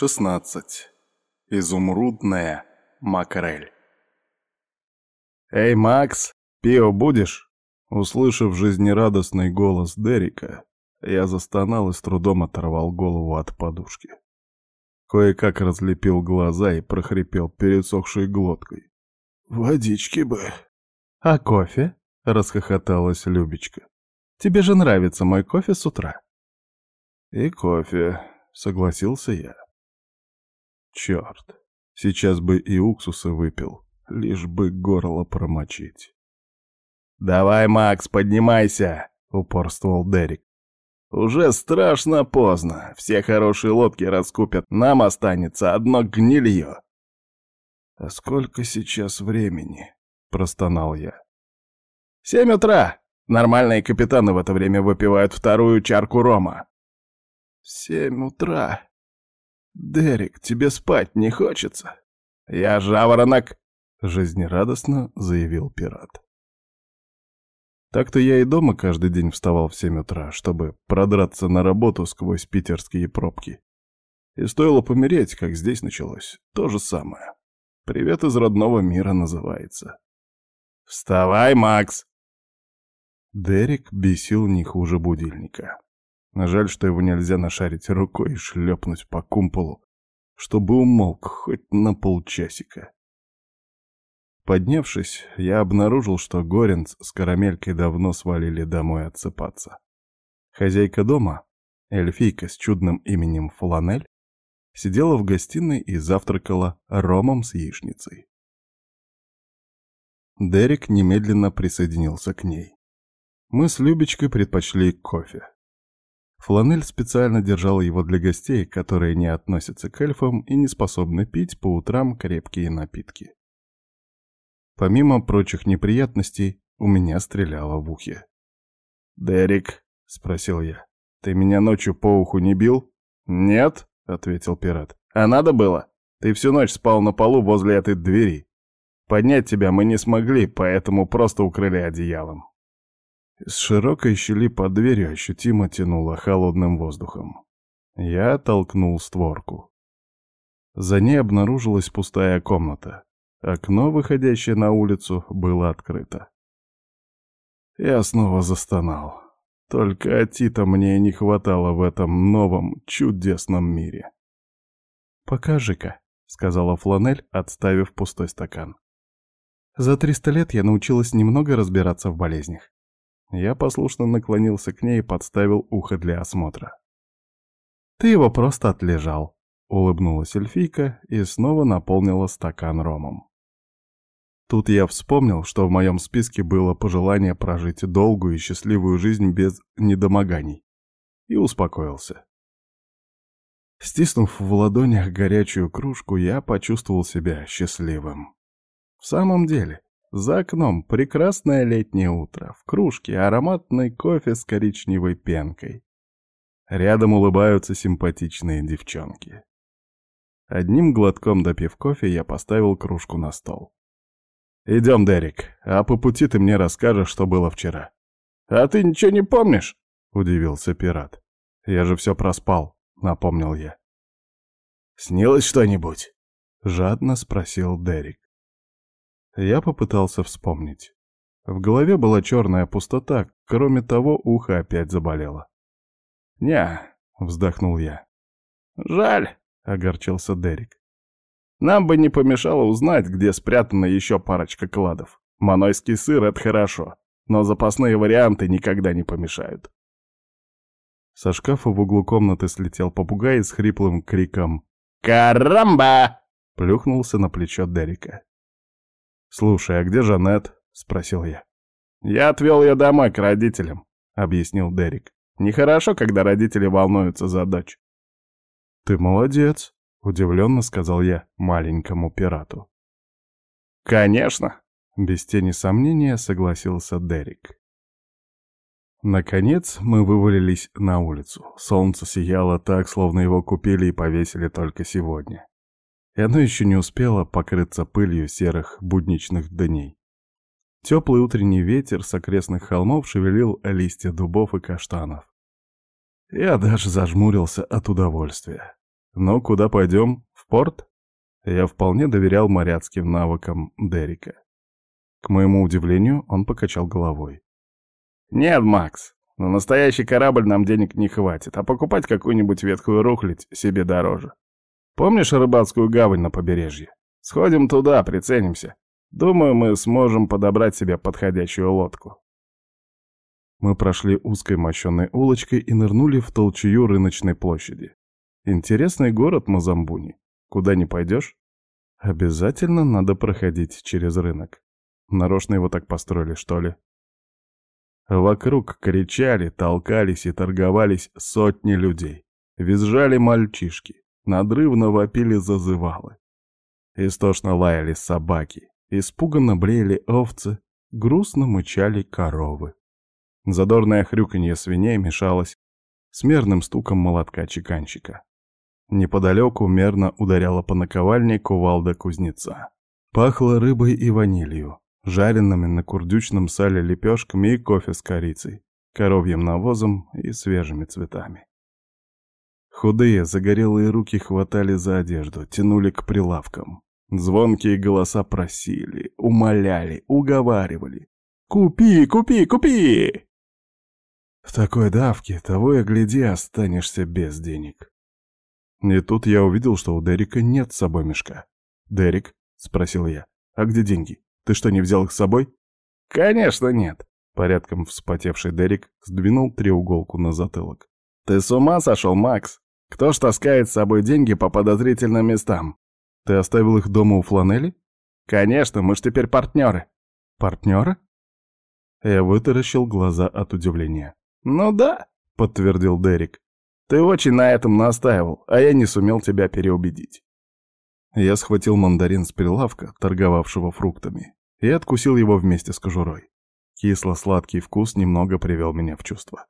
16. Изумрудная макрель. «Эй, Макс, пиво будешь?» Услышав жизнерадостный голос Дерека, я застонал и с трудом оторвал голову от подушки. Кое-как разлепил глаза и прохрипел пересохшей глоткой. «Водички бы!» «А кофе?» — расхохоталась Любечка. «Тебе же нравится мой кофе с утра». «И кофе», — согласился я. Черт, сейчас бы и уксуса выпил, лишь бы горло промочить. «Давай, Макс, поднимайся!» — упорствовал Дерек. «Уже страшно поздно. Все хорошие лодки раскупят. Нам останется одно гнилье». «А сколько сейчас времени?» — простонал я. «Семь утра. Нормальные капитаны в это время выпивают вторую чарку рома». «Семь утра», «Дерек, тебе спать не хочется?» «Я жаворонок!» — жизнерадостно заявил пират. Так-то я и дома каждый день вставал в семь утра, чтобы продраться на работу сквозь питерские пробки. И стоило помереть, как здесь началось. То же самое. «Привет из родного мира» называется. «Вставай, Макс!» Дерек бесил не хуже будильника. Жаль, что его нельзя нашарить рукой и шлепнуть по кумполу, чтобы умолк хоть на полчасика. Поднявшись, я обнаружил, что Горенц с карамелькой давно свалили домой отсыпаться. Хозяйка дома, эльфийка с чудным именем Фланель, сидела в гостиной и завтракала ромом с яичницей. Дерек немедленно присоединился к ней. Мы с Любечкой предпочли кофе. Фланель специально держал его для гостей, которые не относятся к эльфам и не способны пить по утрам крепкие напитки. Помимо прочих неприятностей, у меня стреляло в ухе. «Дерек», — спросил я, — «ты меня ночью по уху не бил?» «Нет», — ответил пират. «А надо было? Ты всю ночь спал на полу возле этой двери. Поднять тебя мы не смогли, поэтому просто укрыли одеялом». С широкой щели под дверью ощутимо тянуло холодным воздухом. Я толкнул створку. За ней обнаружилась пустая комната. Окно, выходящее на улицу, было открыто. Я снова застонал. Только Атита мне не хватало в этом новом, чудесном мире. «Покажи-ка», — сказала Фланель, отставив пустой стакан. «За триста лет я научилась немного разбираться в болезнях. Я послушно наклонился к ней и подставил ухо для осмотра. «Ты его просто отлежал», — улыбнулась эльфийка и снова наполнила стакан ромом. Тут я вспомнил, что в моем списке было пожелание прожить долгую и счастливую жизнь без недомоганий, и успокоился. Стиснув в ладонях горячую кружку, я почувствовал себя счастливым. В самом деле, за окном прекрасное летнее утро, в кружке ароматный кофе с коричневой пенкой. Рядом улыбаются симпатичные девчонки. Одним глотком допив кофе, я поставил кружку на стол. «Идем, Дерек, а по пути ты мне расскажешь, что было вчера». «А ты ничего не помнишь?» — удивился пират. «Я же все проспал», — напомнил я. «Снилось что-нибудь?» — жадно спросил Дерек. Я попытался вспомнить. В голове была черная пустота, кроме того, ухо опять заболело. «Не», — вздохнул я. «Жаль», — огорчился Дерек. «Нам бы не помешало узнать, где спрятана еще парочка кладов. Манойский сыр — это хорошо, но запасные варианты никогда не помешают». Со шкафа в углу комнаты слетел попугай с хриплым криком «Карамба!» плюхнулся на плечо Дерека. «Слушай, а где Жанет?» — спросил я. «Я отвел ее домой к родителям», — объяснил Дерек. «Нехорошо, когда родители волнуются за дочь». «Ты молодец», — удивленно сказал я маленькому пирату. «Конечно», — без тени сомнения согласился Дерек. Наконец мы вывалились на улицу. Солнце сияло так, словно его купили и повесили только сегодня и оно еще не успело покрыться пылью серых будничных дней. Теплый утренний ветер с окрестных холмов шевелил листья дубов и каштанов. Я даже зажмурился от удовольствия. «Ну, куда пойдем? В порт?» Я вполне доверял моряцким навыкам Дерека. К моему удивлению, он покачал головой. «Нет, Макс, на настоящий корабль нам денег не хватит, а покупать какую-нибудь ветхую рухлядь себе дороже. Помнишь рыбацкую гавань на побережье? Сходим туда, приценимся. Думаю, мы сможем подобрать себе подходящую лодку». Мы прошли узкой мощенной улочкой и нырнули в толчую рыночной площади. Интересный город Мазамбуни. Куда не пойдешь? Обязательно надо проходить через рынок. Нарочно его так построили, что ли? Вокруг кричали, толкались и торговались сотни людей. Визжали мальчишки, надрывно вопили зазывалы. Истошно лаяли собаки, испуганно блеяли овцы, грустно мычали коровы. Задорное хрюканье свиней мешалось с мерным стуком молотка чеканщика. Неподалеку мерно ударяла по наковальне кувалда кузнеца. Пахло рыбой и ванилью, жареными на курдючном сале лепешками и кофе с корицей, коровьим навозом и свежими цветами. Худые, загорелые руки хватали за одежду, тянули к прилавкам. Звонкие голоса просили, умоляли, уговаривали. «Купи, купи, купи!» В такой давке того и гляди останешься без денег. И тут я увидел, что у Дерека нет с собой мешка. «Дерек?» — спросил я. «А где деньги? Ты что, не взял их с собой?» «Конечно нет!» Порядком вспотевший Дерек сдвинул треуголку на затылок. «Ты с ума сошел, Макс? Кто ж таскает с собой деньги по подозрительным местам?» «Ты оставил их дома у Фланели?» «Конечно, мы ж теперь партнеры». «Партнеры?» Я вытаращил глаза от удивления. «Ну да», — подтвердил Дерек. «Ты очень на этом настаивал, а я не сумел тебя переубедить». Я схватил мандарин с прилавка, торговавшего фруктами, и откусил его вместе с кожурой. Кисло-сладкий вкус немного привел меня в чувство.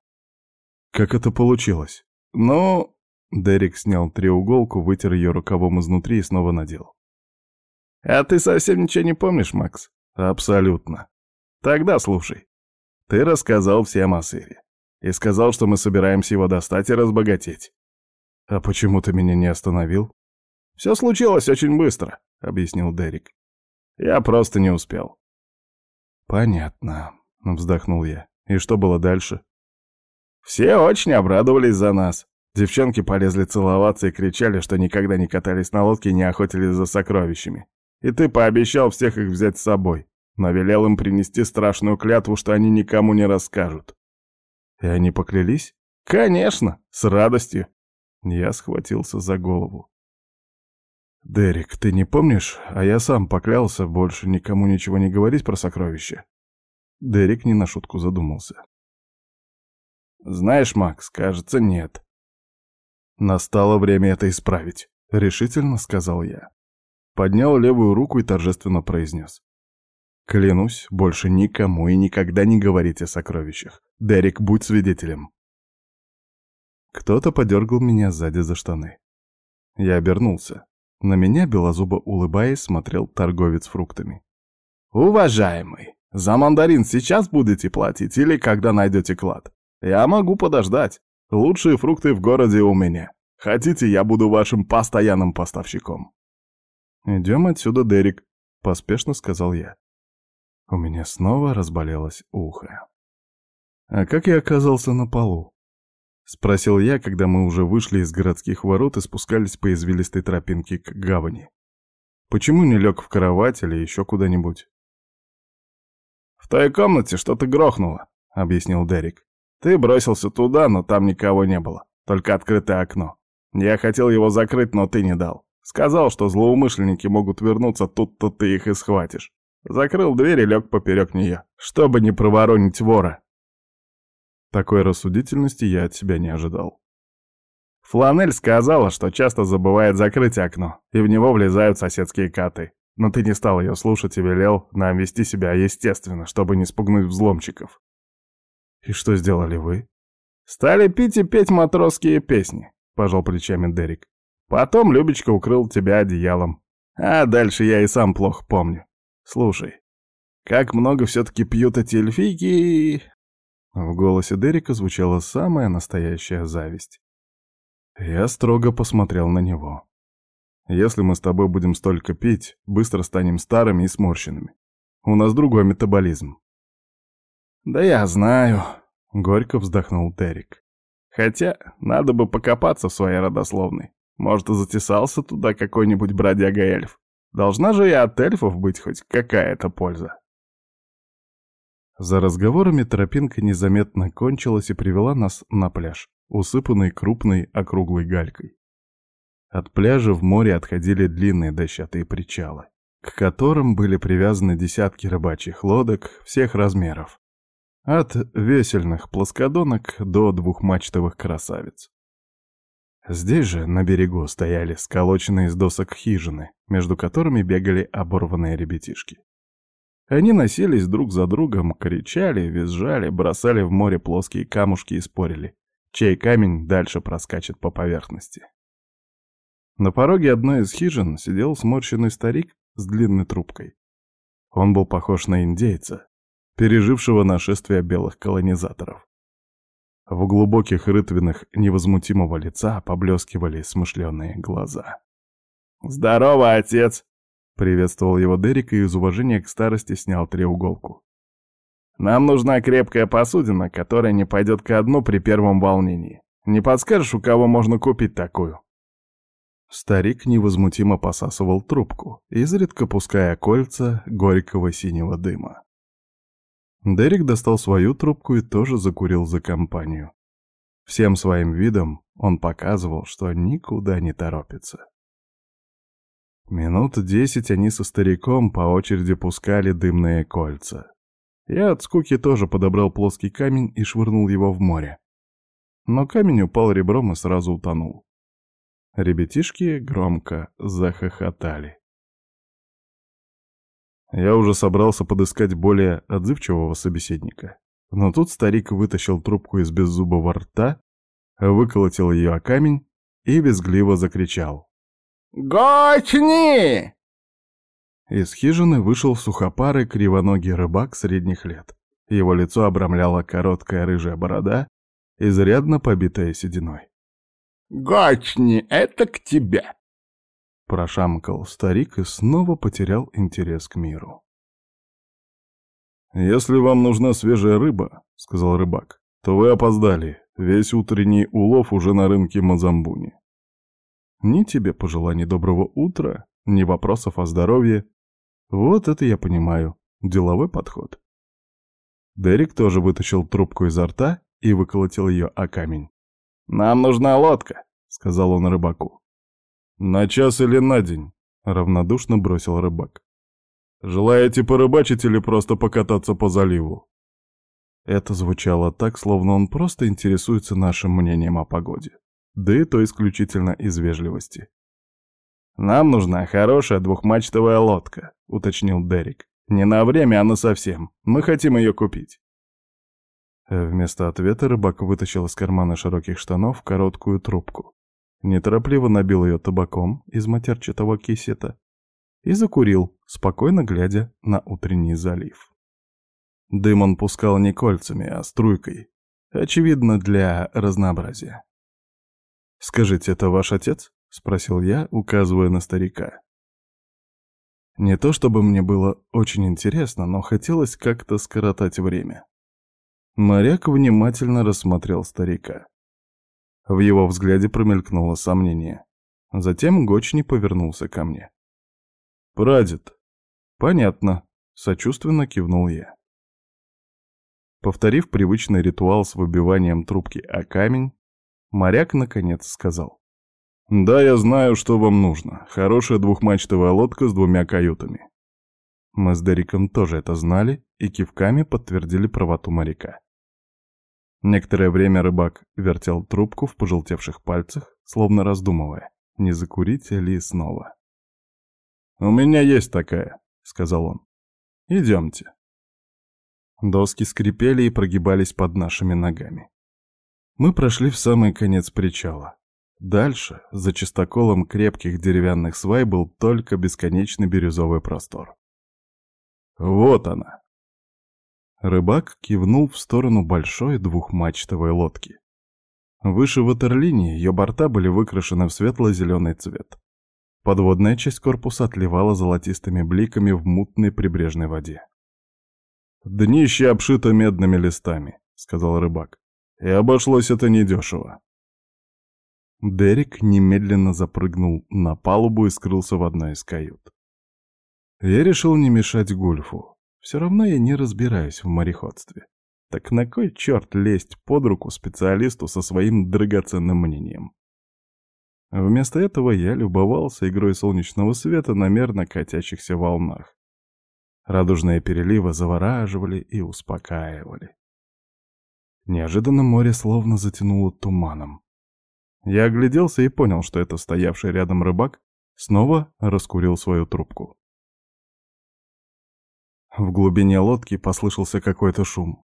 «Как это получилось?» «Ну...» Дерек снял треуголку, вытер ее рукавом изнутри и снова надел. «А ты совсем ничего не помнишь, Макс?» «Абсолютно. Тогда слушай. Ты рассказал всем о сыре и сказал, что мы собираемся его достать и разбогатеть. А почему ты меня не остановил? Все случилось очень быстро, объяснил Дерек. Я просто не успел. Понятно, вздохнул я. И что было дальше? Все очень обрадовались за нас. Девчонки полезли целоваться и кричали, что никогда не катались на лодке и не охотились за сокровищами. И ты пообещал всех их взять с собой, но велел им принести страшную клятву, что они никому не расскажут. И они поклялись? Конечно, с радостью. Я схватился за голову. «Дерек, ты не помнишь? А я сам поклялся больше никому ничего не говорить про сокровища». Дерек не на шутку задумался. «Знаешь, Макс, кажется, нет». «Настало время это исправить», — решительно сказал я. Поднял левую руку и торжественно произнес. Клянусь, больше никому и никогда не говорить о сокровищах. Дерек, будь свидетелем. Кто-то подергал меня сзади за штаны. Я обернулся. На меня, белозубо улыбаясь, смотрел торговец фруктами. «Уважаемый, за мандарин сейчас будете платить или когда найдете клад? Я могу подождать. Лучшие фрукты в городе у меня. Хотите, я буду вашим постоянным поставщиком?» «Идем отсюда, Дерек», — поспешно сказал я. У меня снова разболелось ухо. «А как я оказался на полу?» — спросил я, когда мы уже вышли из городских ворот и спускались по извилистой тропинке к гавани. «Почему не лег в кровать или еще куда-нибудь?» «В той комнате что-то грохнуло», — объяснил Дерек. «Ты бросился туда, но там никого не было, только открытое окно. Я хотел его закрыть, но ты не дал. Сказал, что злоумышленники могут вернуться, тут-то ты их и схватишь. Закрыл дверь и лег поперек нее, чтобы не проворонить вора. Такой рассудительности я от себя не ожидал. Фланель сказала, что часто забывает закрыть окно, и в него влезают соседские коты. Но ты не стал ее слушать и велел нам вести себя естественно, чтобы не спугнуть взломчиков. И что сделали вы? Стали пить и петь матросские песни, пожал плечами Дерек. Потом Любечка укрыл тебя одеялом. А дальше я и сам плохо помню. Слушай, как много все-таки пьют эти эльфийки...» В голосе Дерека звучала самая настоящая зависть. Я строго посмотрел на него. Если мы с тобой будем столько пить, быстро станем старыми и сморщенными. У нас другой метаболизм. Да я знаю, горько вздохнул Терик. Хотя, надо бы покопаться в своей родословной. Может, и затесался туда какой-нибудь бродяга-эльф. Должна же и от эльфов быть хоть какая-то польза. За разговорами тропинка незаметно кончилась и привела нас на пляж, усыпанный крупной округлой галькой. От пляжа в море отходили длинные дощатые причалы, к которым были привязаны десятки рыбачьих лодок всех размеров. От весельных плоскодонок до двухмачтовых красавиц. Здесь же, на берегу, стояли сколоченные из досок хижины, между которыми бегали оборванные ребятишки. Они носились друг за другом, кричали, визжали, бросали в море плоские камушки и спорили, чей камень дальше проскачет по поверхности. На пороге одной из хижин сидел сморщенный старик с длинной трубкой. Он был похож на индейца, пережившего нашествие белых колонизаторов. В глубоких рытвинах невозмутимого лица поблескивали смышленые глаза. «Здорово, отец!» — приветствовал его Дерек и из уважения к старости снял треуголку. «Нам нужна крепкая посудина, которая не пойдет ко дну при первом волнении. Не подскажешь, у кого можно купить такую?» Старик невозмутимо посасывал трубку, изредка пуская кольца горького синего дыма. Дерек достал свою трубку и тоже закурил за компанию. Всем своим видом он показывал, что никуда не торопится. Минут десять они со стариком по очереди пускали дымные кольца. Я от скуки тоже подобрал плоский камень и швырнул его в море. Но камень упал ребром и сразу утонул. Ребятишки громко захохотали. Я уже собрался подыскать более отзывчивого собеседника. Но тут старик вытащил трубку из беззубого рта, выколотил ее о камень и визгливо закричал. «Гочни!» Из хижины вышел сухопарый кривоногий рыбак средних лет. Его лицо обрамляла короткая рыжая борода, изрядно побитая сединой. «Гочни, это к тебе!» Прошамкал старик и снова потерял интерес к миру. «Если вам нужна свежая рыба, — сказал рыбак, — то вы опоздали. Весь утренний улов уже на рынке Мазамбуни. Ни тебе пожеланий доброго утра, ни вопросов о здоровье. Вот это я понимаю. Деловой подход». Дерек тоже вытащил трубку изо рта и выколотил ее о камень. «Нам нужна лодка», — сказал он рыбаку. «На час или на день?» — равнодушно бросил рыбак. «Желаете порыбачить или просто покататься по заливу?» Это звучало так, словно он просто интересуется нашим мнением о погоде. Да и то исключительно из вежливости. «Нам нужна хорошая двухмачтовая лодка», — уточнил Дерек. «Не на время, а на совсем. Мы хотим ее купить». Вместо ответа рыбак вытащил из кармана широких штанов короткую трубку. Неторопливо набил ее табаком из матерчатого кисета и закурил, спокойно глядя на утренний залив. Дым он пускал не кольцами, а струйкой, очевидно, для разнообразия. «Скажите, это ваш отец?» — спросил я, указывая на старика. Не то чтобы мне было очень интересно, но хотелось как-то скоротать время. Моряк внимательно рассмотрел старика. В его взгляде промелькнуло сомнение. Затем Гочни повернулся ко мне. «Прадед». «Понятно», — сочувственно кивнул я. Повторив привычный ритуал с выбиванием трубки о камень, моряк наконец сказал. «Да, я знаю, что вам нужно. Хорошая двухмачтовая лодка с двумя каютами». Мы с Дериком тоже это знали и кивками подтвердили правоту моряка. Некоторое время рыбак вертел трубку в пожелтевших пальцах, словно раздумывая, не закурить ли снова. «У меня есть такая», — сказал он. «Идемте». Доски скрипели и прогибались под нашими ногами. Мы прошли в самый конец причала. Дальше, за чистоколом крепких деревянных свай, был только бесконечный бирюзовый простор. «Вот она», Рыбак кивнул в сторону большой двухмачтовой лодки. Выше ватерлинии ее борта были выкрашены в светло-зеленый цвет. Подводная часть корпуса отливала золотистыми бликами в мутной прибрежной воде. «Днище обшито медными листами», — сказал рыбак. «И обошлось это недешево». Дерек немедленно запрыгнул на палубу и скрылся в одной из кают. Я решил не мешать Гульфу. Все равно я не разбираюсь в мореходстве. Так на кой черт лезть под руку специалисту со своим драгоценным мнением? Вместо этого я любовался игрой солнечного света на мерно катящихся волнах. Радужные переливы завораживали и успокаивали. Неожиданно море словно затянуло туманом. Я огляделся и понял, что это стоявший рядом рыбак снова раскурил свою трубку. В глубине лодки послышался какой-то шум.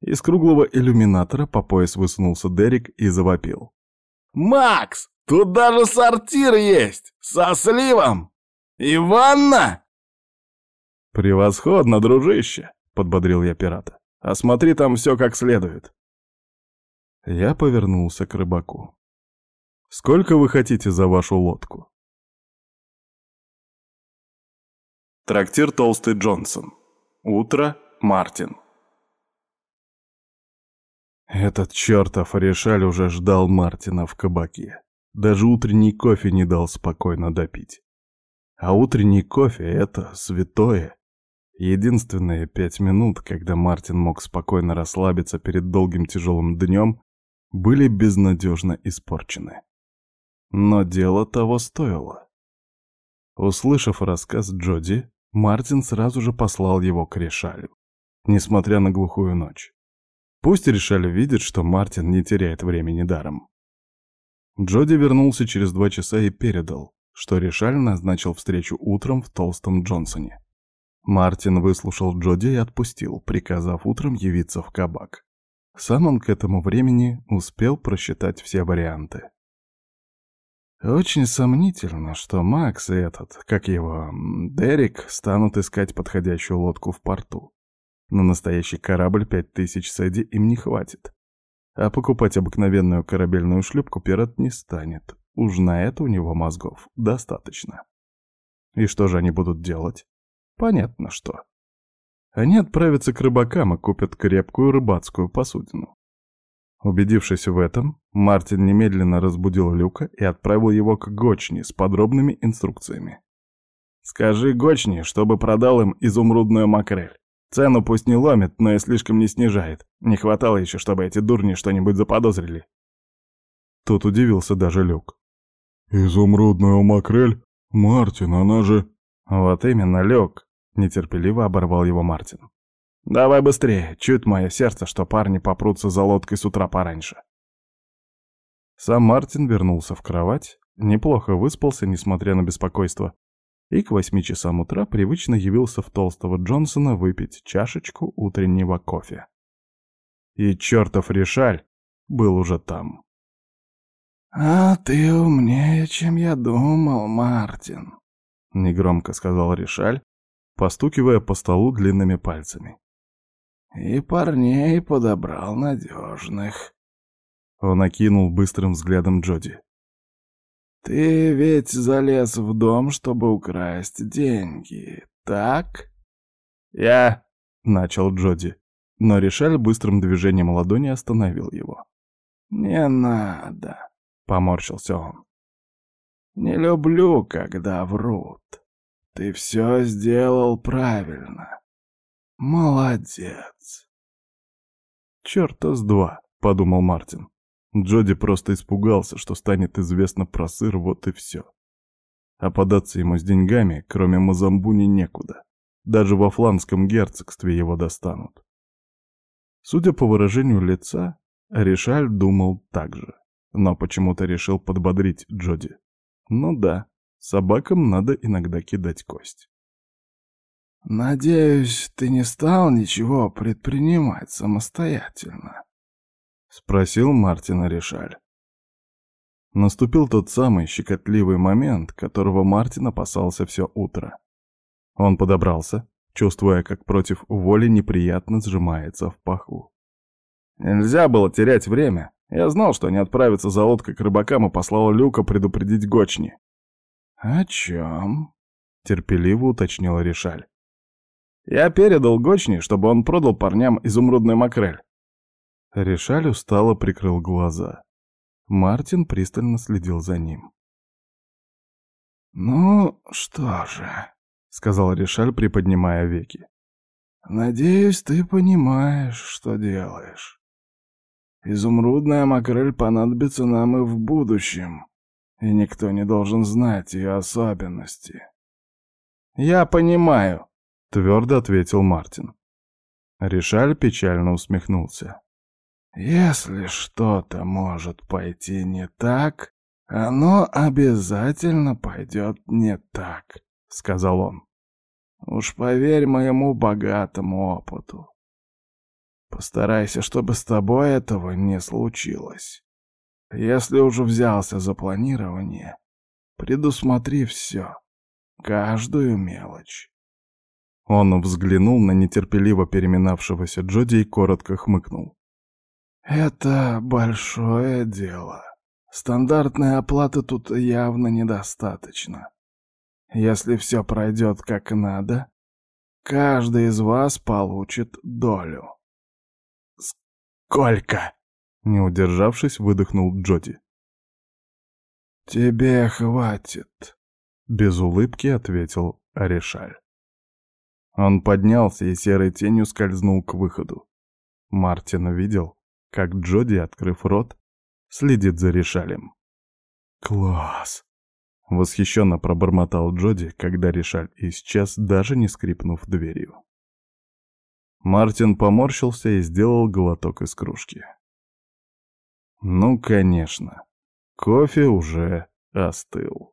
Из круглого иллюминатора по пояс высунулся Дерек и завопил. «Макс, тут даже сортир есть! Со сливом! И ванна!» «Превосходно, дружище!» — подбодрил я пирата. «Осмотри там все как следует». Я повернулся к рыбаку. «Сколько вы хотите за вашу лодку?» Трактир Толстый Джонсон. Утро, Мартин. Этот чертов Решаль уже ждал Мартина в кабаке. Даже утренний кофе не дал спокойно допить. А утренний кофе — это святое. Единственные пять минут, когда Мартин мог спокойно расслабиться перед долгим тяжелым днем, были безнадежно испорчены. Но дело того стоило. Услышав рассказ Джоди, Мартин сразу же послал его к Решалю, несмотря на глухую ночь. Пусть Решаль видит, что Мартин не теряет времени даром. Джоди вернулся через два часа и передал, что Решаль назначил встречу утром в Толстом Джонсоне. Мартин выслушал Джоди и отпустил, приказав утром явиться в кабак. Сам он к этому времени успел просчитать все варианты. Очень сомнительно, что Макс и этот, как его, Дерек, станут искать подходящую лодку в порту. На настоящий корабль пять тысяч сэдди им не хватит. А покупать обыкновенную корабельную шлюпку пират не станет. Уж на это у него мозгов достаточно. И что же они будут делать? Понятно что. Они отправятся к рыбакам и купят крепкую рыбацкую посудину. Убедившись в этом, Мартин немедленно разбудил Люка и отправил его к Гочни с подробными инструкциями. «Скажи Гочни, чтобы продал им изумрудную макрель. Цену пусть не ломит, но и слишком не снижает. Не хватало еще, чтобы эти дурни что-нибудь заподозрили. Тут удивился даже Люк. «Изумрудная макрель? Мартин, она же...» «Вот именно, Люк!» — нетерпеливо оборвал его Мартин. «Давай быстрее, чуть мое сердце, что парни попрутся за лодкой с утра пораньше». Сам Мартин вернулся в кровать, неплохо выспался, несмотря на беспокойство, и к восьми часам утра привычно явился в толстого Джонсона выпить чашечку утреннего кофе. И чертов Решаль был уже там. «А ты умнее, чем я думал, Мартин», — негромко сказал Решаль, постукивая по столу длинными пальцами. «И парней подобрал надежных». Он окинул быстрым взглядом Джоди. «Ты ведь залез в дом, чтобы украсть деньги, так?» «Я...» — начал Джоди, но Ришаль быстрым движением ладони остановил его. «Не надо», — поморщился он. «Не люблю, когда врут. Ты все сделал правильно. Молодец». «Черта с два», — подумал Мартин. Джоди просто испугался, что станет известно про сыр, вот и все. А податься ему с деньгами, кроме Мазамбуни, некуда. Даже во фланском герцогстве его достанут. Судя по выражению лица, Ришаль думал так же, но почему-то решил подбодрить Джоди. Ну да, собакам надо иногда кидать кость. «Надеюсь, ты не стал ничего предпринимать самостоятельно?» — спросил Мартина Решаль. Наступил тот самый щекотливый момент, которого Мартин опасался все утро. Он подобрался, чувствуя, как против воли неприятно сжимается в паху. Нельзя было терять время, Я знал, что они отправятся за лодкой к рыбакам и послал Люка предупредить Гочни. «О чем?» — терпеливо уточнила Решаль. «Я передал Гочни, чтобы он продал парням изумрудный макрель». Решаль устало прикрыл глаза. Мартин пристально следил за ним. «Ну, что же», — сказал Решаль, приподнимая веки. «Надеюсь, ты понимаешь, что делаешь. Изумрудная макрель понадобится нам и в будущем, и никто не должен знать ее особенности». «Я понимаю», — твердо ответил Мартин. Решаль печально усмехнулся. «Если что-то может пойти не так, оно обязательно пойдет не так», — сказал он. «Уж поверь моему богатому опыту. Постарайся, чтобы с тобой этого не случилось. Если уже взялся за планирование, предусмотри все, каждую мелочь». Он взглянул на нетерпеливо переминавшегося Джоди и коротко хмыкнул. «Это большое дело. Стандартной оплаты тут явно недостаточно. Если все пройдет как надо, каждый из вас получит долю». «Сколько?» — не удержавшись, выдохнул Джоди. «Тебе хватит», — без улыбки ответил Арешаль. Он поднялся и серой тенью скользнул к выходу. Мартин видел, как Джоди, открыв рот, следит за Решалем. «Класс!» — восхищенно пробормотал Джоди, когда Решаль исчез, даже не скрипнув дверью. Мартин поморщился и сделал глоток из кружки. Ну, конечно, кофе уже остыл.